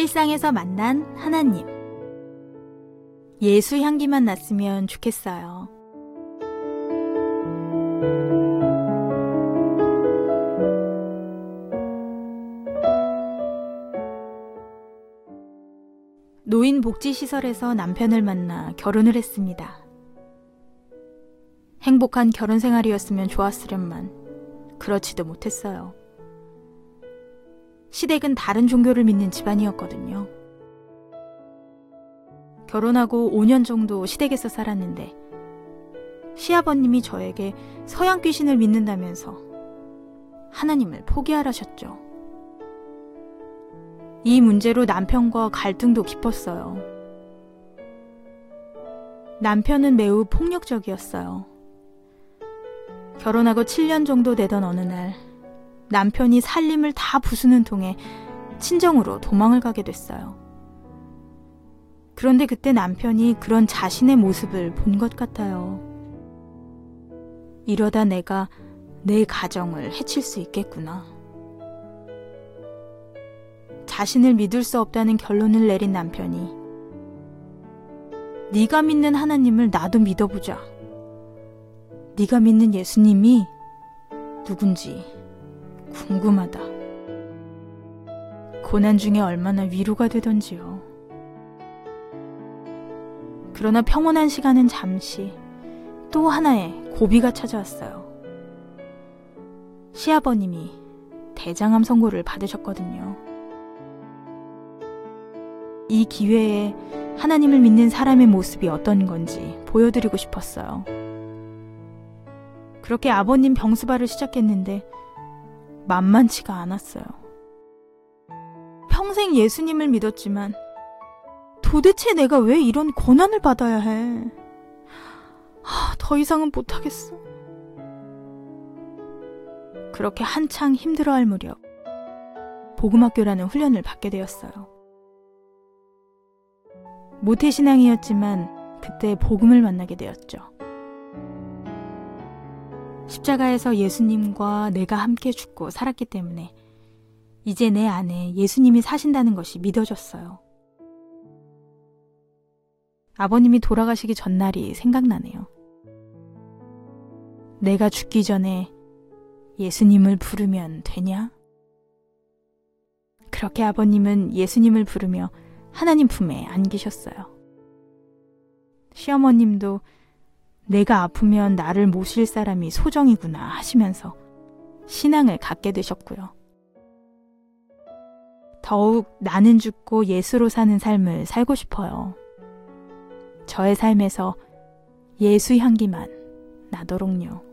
일상에서 만난 하나님. 예수 향기만 났으면 좋겠어요. 노인복지시설에서 남편을 만나 결혼을 했습니다. 행복한 결혼 생활이었으면 좋았으련만 그렇지도 못했어요. 시댁은 다른 종교를 믿는 집안이었거든요. 결혼하고 5년 정도 시댁에서 살았는데 시아버님이 저에게 서양 귀신을 믿는다면서 하나님을 포기하라셨죠. 이 문제로 남편과 갈등도 깊었어요. 남편은 매우 폭력적이었어요. 결혼하고 7년 정도 되던 어느 날 남편이 살림을 다 부수는 통에 친정으로 도망을 가게 됐어요. 그런데 그때 남편이 그런 자신의 모습을 본 것 같아요. 이러다 내가 내 가정을 해칠 수 있겠구나. 자신을 믿을 수 없다는 결론을 내린 남편이 네가 믿는 하나님을 나도 믿어보자. 네가 믿는 예수님이 누군지 궁금하다. 고난 중에 얼마나 위로가 되던지요. 그러나 평온한 시간은 잠시 또 하나의 고비가 찾아왔어요. 시아버님이 대장암 선고를 받으셨거든요. 이 기회에 하나님을 믿는 사람의 모습이 어떤 건지 보여드리고 싶었어요. 그렇게 아버님 병수발을 시작했는데 만만치가 않았어요. 평생 예수님을 믿었지만 도대체 내가 왜 이런 고난을 받아야 해? 하, 더 이상은 못하겠어. 그렇게 한창 힘들어할 무렵 복음학교라는 훈련을 받게 되었어요. 모태신앙이었지만 그때 복음을 만나게 되었죠. 십자가에서 예수님과 내가 함께 죽고 살았기 때문에 이제 내 안에 예수님이 사신다는 것이 믿어졌어요. 아버님이 돌아가시기 전날이 생각나네요. 내가 죽기 전에 예수님을 부르면 되냐? 그렇게 아버님은 예수님을 부르며 하나님 품에 안기셨어요. 시어머님도 내가 아프면 나를 모실 사람이 소정이구나 하시면서 신앙을 갖게 되셨고요. 더욱 나는 죽고 예수로 사는 삶을 살고 싶어요. 저의 삶에서 예수 향기만 나도록요.